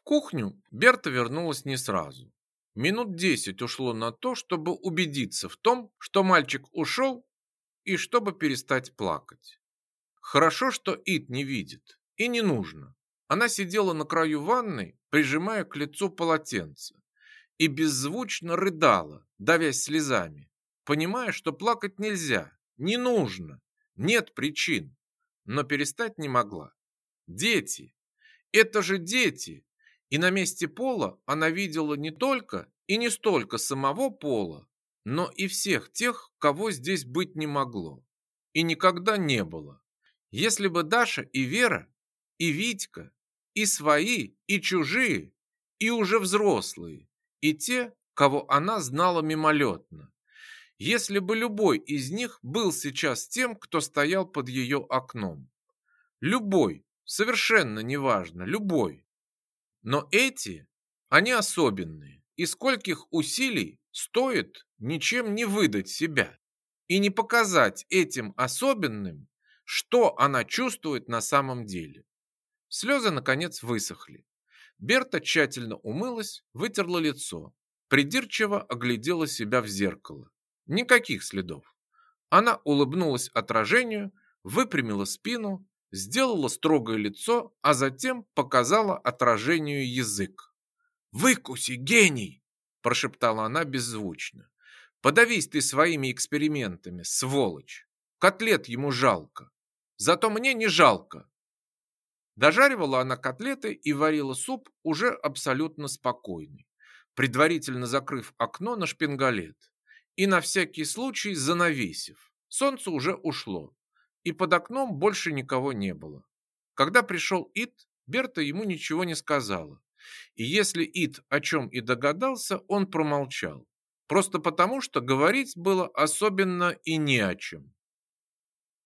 В кухню Берта вернулась не сразу. Минут десять ушло на то, чтобы убедиться в том, что мальчик ушел, и чтобы перестать плакать. Хорошо, что Ит не видит, и не нужно. Она сидела на краю ванной, прижимая к лицу полотенце, и беззвучно рыдала, давясь слезами, понимая, что плакать нельзя, не нужно, нет причин, но перестать не могла. Дети! Это же дети! И на месте Пола она видела не только и не столько самого Пола, но и всех тех, кого здесь быть не могло. И никогда не было. Если бы Даша и Вера, и Витька, и свои, и чужие, и уже взрослые, и те, кого она знала мимолетно. Если бы любой из них был сейчас тем, кто стоял под ее окном. Любой, совершенно неважно, любой. Но эти, они особенные, и скольких усилий стоит ничем не выдать себя и не показать этим особенным, что она чувствует на самом деле. Слезы, наконец, высохли. Берта тщательно умылась, вытерла лицо, придирчиво оглядела себя в зеркало. Никаких следов. Она улыбнулась отражению, выпрямила спину, сделала строгое лицо, а затем показала отражению язык. «Выкуси, гений!» – прошептала она беззвучно. «Подавись ты своими экспериментами, сволочь! Котлет ему жалко, зато мне не жалко!» Дожаривала она котлеты и варила суп уже абсолютно спокойный, предварительно закрыв окно на шпингалет и на всякий случай занавесив. Солнце уже ушло, и под окном больше никого не было. Когда пришел Ит, Берта ему ничего не сказала. И если Ит о чем и догадался, он промолчал. Просто потому, что говорить было особенно и не о чем.